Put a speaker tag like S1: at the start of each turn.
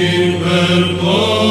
S1: Silver, gold.